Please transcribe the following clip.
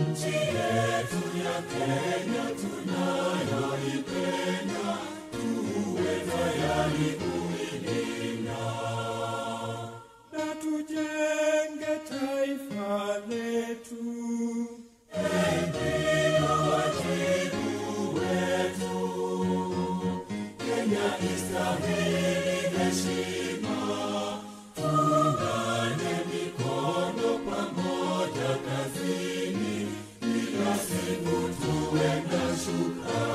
nchi yetu ya Kenya tunayoipenda, tuwe tayari kuilinda na tujenge taifa letu. Hey, ndio Kenya istahili heshima. to.